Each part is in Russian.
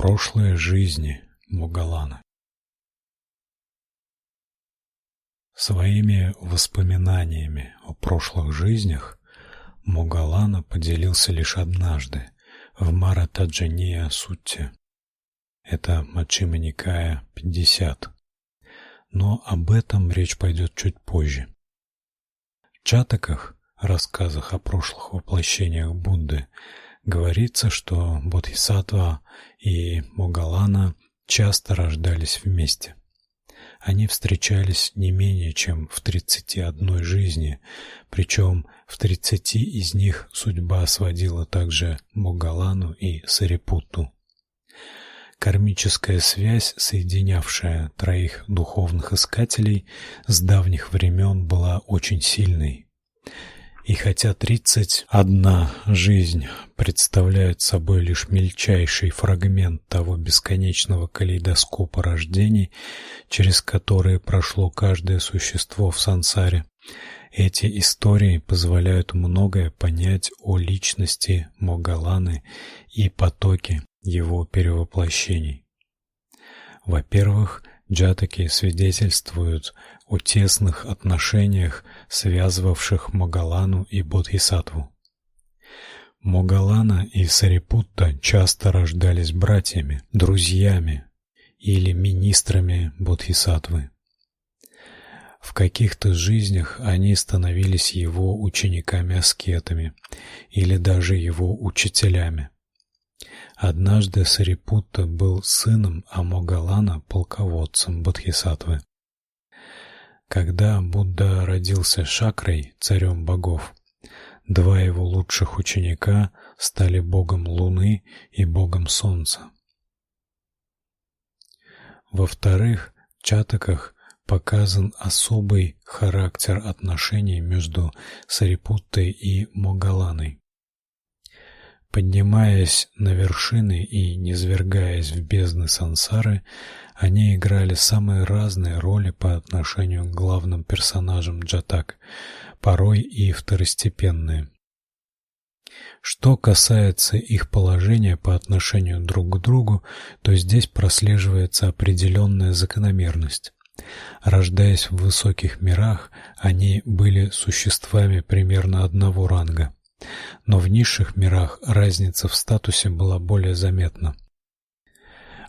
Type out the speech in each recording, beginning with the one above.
Прошлые жизни Могалана Своими воспоминаниями о прошлых жизнях Могалана поделился лишь однажды в Маратаджания Сутте. Это Маччима Никая 50. Но об этом речь пойдет чуть позже. В Чатаках, рассказах о прошлых воплощениях Будды, говорится, что Бодхисаттва и Могалана часто рождались вместе. Они встречались не менее чем в 31 жизни, причем в 30 из них судьба сводила также Могалану и Сарипутту. Кармическая связь, соединявшая троих духовных искателей с давних времен, была очень сильной. И хотя тридцать одна жизнь представляет собой лишь мельчайший фрагмент того бесконечного калейдоскопа рождений, через которые прошло каждое существо в сансаре, эти истории позволяют многое понять о личности Могаланы и потоке его перевоплощений. Во-первых, Джатаки свидетельствуют о тесных отношениях, связывавших Могалану и Бодхисаттву. Могалана и Сарипутта часто рождались братьями, друзьями или министрами Бодхисаттвы. В каких-то жизнях они становились его учениками-аскетами или даже его учителями. Однажды Сарипутта был сыном Амогалана, полководцем Бодхисаттвы. Когда Будда родился Шакрай, царем богов, два его лучших ученика стали богом Луны и богом Солнца. Во-вторых, в Чатаках показан особый характер отношений между Сарипуттой и Могаланой. Поднимаясь на вершины и низвергаясь в бездны сансары, они играли самые разные роли по отношению к главным персонажам Джатак, порой и второстепенные. Что касается их положения по отношению друг к другу, то здесь прослеживается определенная закономерность. Рождаясь в высоких мирах, они были существами примерно одного ранга. Но в низших мирах разница в статусе была более заметна.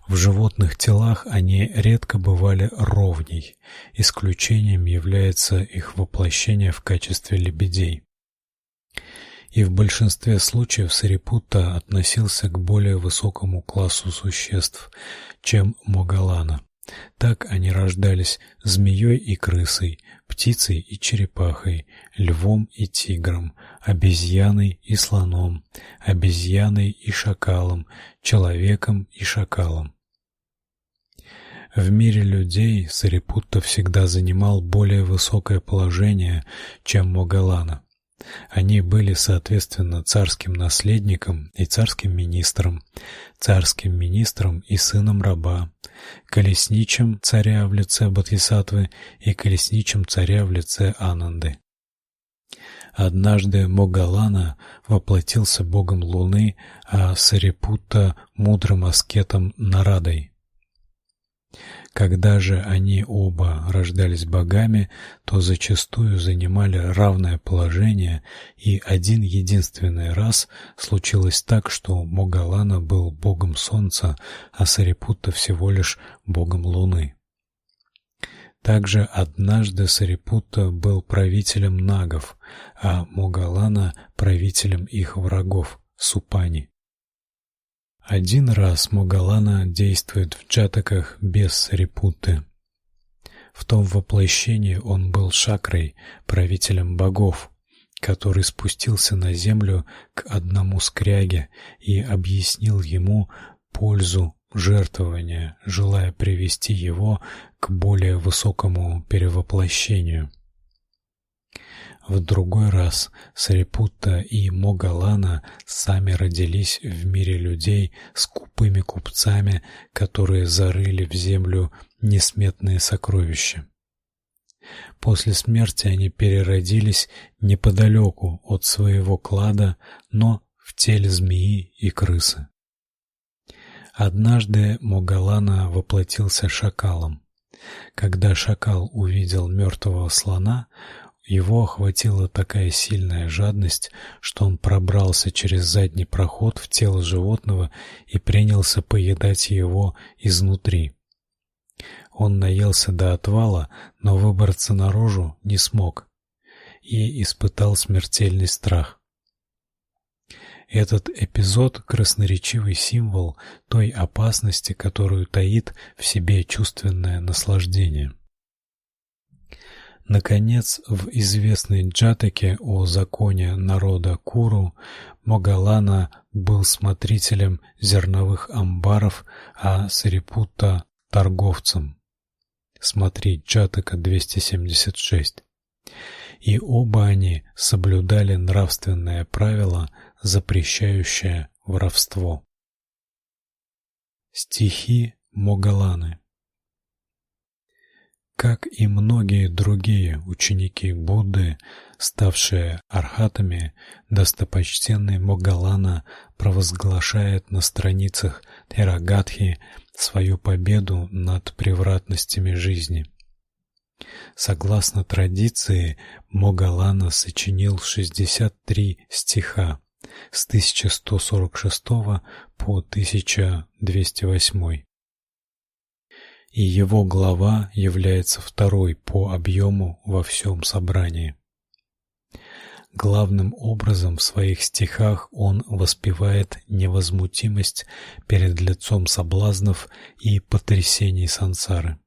В животных телах они редко бывали ровней. Исключением является их воплощение в качестве лебедей. И в большинстве случаев Сарипутта относился к более высокому классу существ, чем Могалана. Так они рождались змеей и крысой, птицей и черепахой, львом и тигром, обезьяной и слоном, обезьяной и шакалом, человеком и шакалом. В мире людей Сарипутта всегда занимал более высокое положение, чем Могалана. Они были, соответственно, царским наследником и царским министром, царским министром и сыном раба, колесничем царя в лице Бодхисаттвы и колесничем царя в лице Ананды. Однажды Могалана воплотился богом Луны, а Сарипутта мудрым аскетом Нарадой. Когда же они оба рождались богами, то зачастую занимали равное положение, и один единственный раз случилось так, что Могалана был богом солнца, а Сарипутта всего лишь богом луны. Также однажды Сарипутта был правителем нагов, а Могалана правителем их врагов Супани. Один раз Могалана действует в Джатаках без Репутты. В том воплощении он был Шакрой, правителем богов, который спустился на землю к одному скряге и объяснил ему пользу жертвования, желая привести его к более высокому перевоплощению. В другой раз Сарипутта и Могалана сами родились в мире людей скупыми купцами, которые зарыли в землю несметные сокровища. После смерти они переродились неподалеку от своего клада, но в теле змеи и крысы. Однажды Могалана воплотился шакалом. Когда шакал увидел мертвого слона, его охватила такая сильная жадность, что он пробрался через задний проход в тело животного и принялся поедать его изнутри. Он наелся до отвала, но выбраться наружу не смог и испытал смертельный страх. Этот эпизод красноречивый символ той опасности, которую таит в себе чувственное наслаждение. Наконец, в известной Джатаке о законе народа Куру Могалана был смотрителем зерновых амбаров, а Сарипутта торговцем. Смотри Джатака 276. И оба они соблюдали нравственное правило запрещающая воровство. Стихи Могаланы Как и многие другие ученики Будды, ставшие архатами, достопочтенный Могалана провозглашает на страницах Терагатхи свою победу над превратностями жизни. Согласно традиции, Могалана сочинил 63 стиха, с 1146 по 1208. И его глава является второй по объему во всем собрании. Главным образом в своих стихах он воспевает невозмутимость перед лицом соблазнов и потрясений сансары.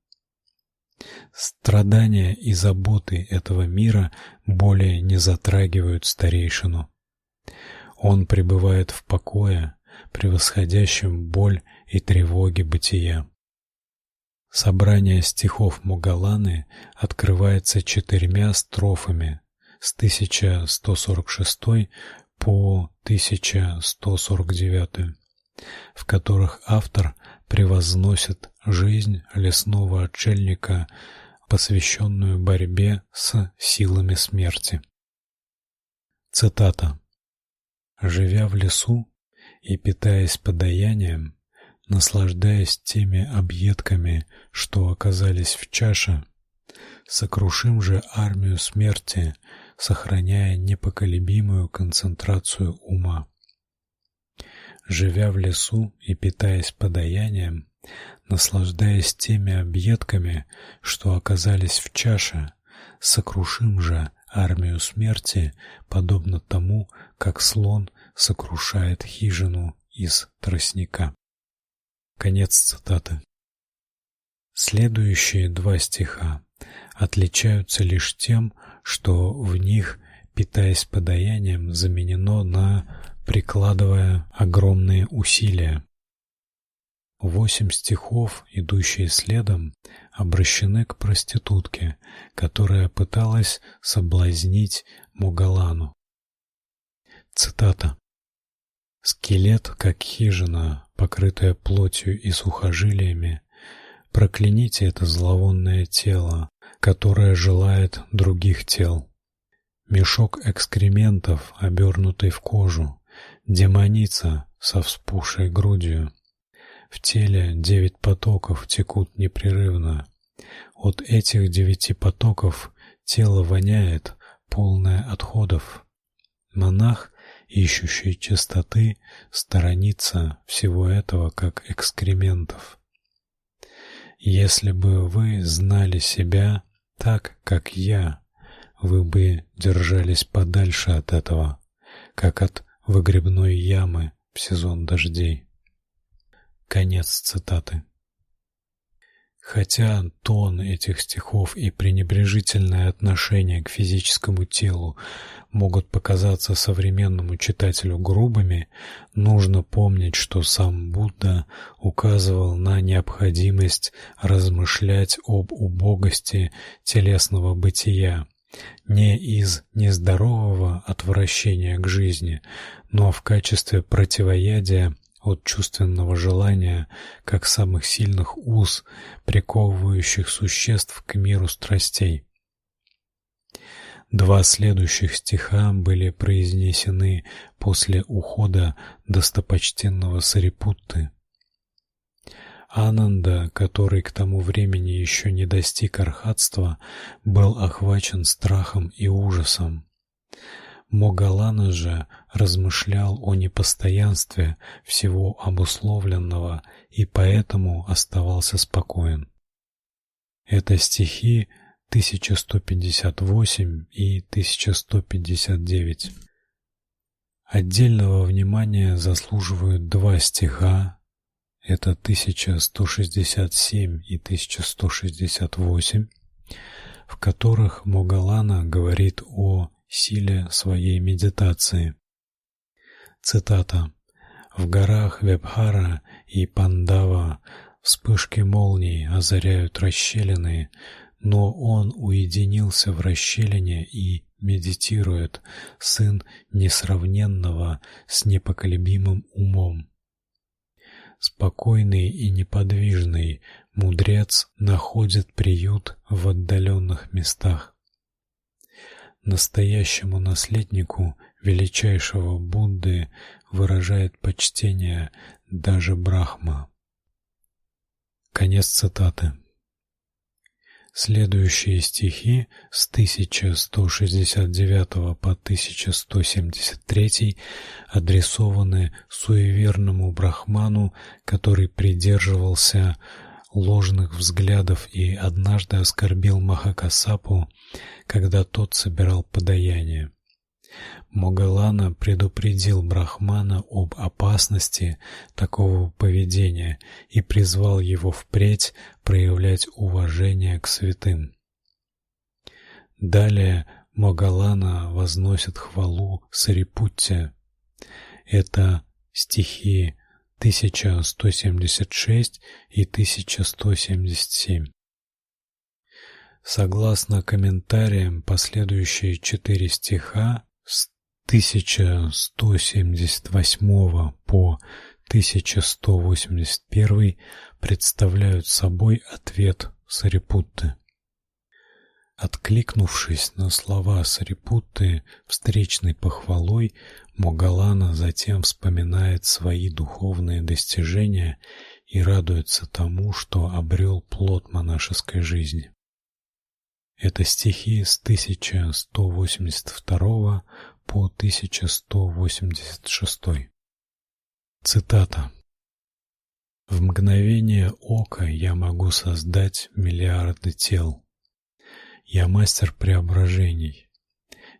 Страдания и заботы этого мира более не затрагивают старейшину. Он пребывает в покое, превосходящем боль и тревоги бытия. Собрание стихов Мугаланы открывается четырьмя строфами с 1146 по 1149, в которых автор превозносит жизнь лесного отшельника, посвященную борьбе с силами смерти. Цитата Живя в лесу и питаясь подаянием, наслаждаясь теми объедками, что оказались в чаше, сокрушим же армию смерти, сохраняя непоколебимую концентрацию ума. Живя в лесу и питаясь подаянием, наслаждаясь теми объедками, что оказались в чаше, сокрушим же армию смерти, подобно тому, как слон сокрушает хижину из тростника. Конец цитаты. Следующие два стиха отличаются лишь тем, что в них, питаясь подаянием, заменено на прикладывая огромные усилия. Восемь стихов, идущие следом, обращены к проститутке, которая пыталась соблазнить Мугалану. Цитата. Скелет, как хижина, покрытая плотью и сухожилиями, прокляните это зловонное тело, которое желает других тел. Мешок экскрементов, обернутый в кожу, демоница со вспухшей грудью. В теле девять потоков текут непрерывно. От этих девяти потоков тело воняет, полное отходов. Монах, ищущий чистоты, сторонится всего этого как экскрементов. Если бы вы знали себя так, как я, вы бы держались подальше от этого, как от выгребной ямы в сезон дождей. Конец цитаты. Хотя тон этих стихов и пренебрежительное отношение к физическому телу могут показаться современному читателю грубыми, нужно помнить, что сам Будда указывал на необходимость размышлять об убогости телесного бытия не из нездорового отвращения к жизни, но в качестве противоядия от чувственного желания, как самых сильных уз, приковывающих существ к миру страстей. Два следующих стиха были произнесены после ухода достопочтенного Сарипутты. Ананда, который к тому времени еще не достиг архатства, был охвачен страхом и ужасом. Могалана же размышлял о непостоянстве всего обусловленного и поэтому оставался спокоен. Это стихи 1158 и 1159. Отдельного внимания заслуживают два стиха. Это 1167 и 1168, в которых Могалана говорит о силе своей медитации. Цитата: В горах Вебхара и Пандава вспышки молний озаряют расщелины, но он уединился в расщелине и медитирует, сын несравненного с непоколебимым умом. Спокойный и неподвижный мудрец находит приют в отдаленных местах. Настоящему наследнику величайшего Будды выражает почтение даже Брахма. Конец цитаты. Следующие стихи с 1169 по 1173 адресованы суеверному брахману, который придерживался ложных взглядов и однажды оскорбил Махакасапу, когда тот собирал подаяние. Могалана предупредил Брахмана об опасности такого поведения и призвал его впредь проявлять уважение к святым. Далее Могалана возносит хвалу Сарипутте. Это стихи 1176 и 1177. Согласно комментариям, последующие четыре стиха с 1178 по 1181 представляют собой ответ Сарипутты. Откликнувшись на слова Сарипутты встречной похвалой, Могалана затем вспоминает свои духовные достижения и радуется тому, что обрел плод монашеской жизни. Это стихи с 1182 по 1186. Цитата. В мгновение ока я могу создать миллиарды тел. Я мастер преображений.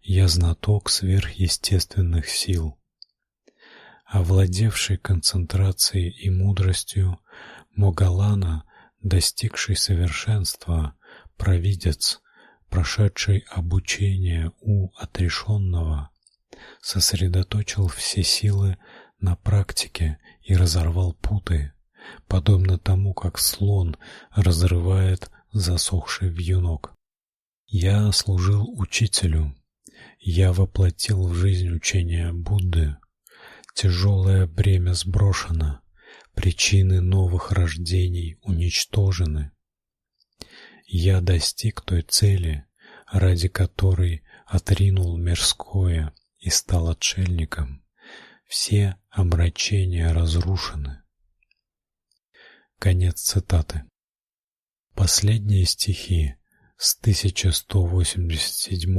Я знаток сверхъестественных сил. Овладевший концентрацией и мудростью, Могалана, достигший совершенства, провидец, прошедший обучение у отрешенного, сосредоточил все силы на практике и разорвал путы, подобно тому, как слон разрывает засохший вьюнок. Я служил учителю. Я воплотил в жизнь учение Будды. Тяжелое бремя сброшено, причины новых рождений уничтожены. Я достиг той цели, ради которой отринул мирское и стал отшельником. Все обращения разрушены. Конец цитаты. Последние стихи с 1187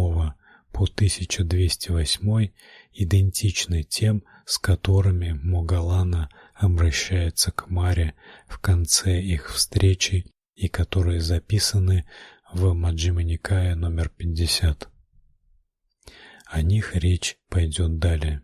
по 1208 идентичны тем, с которыми Могалана обращается к Маре в конце их встречи и которые записаны в Маджхима Никая номер 50. О них речь пойдет далее.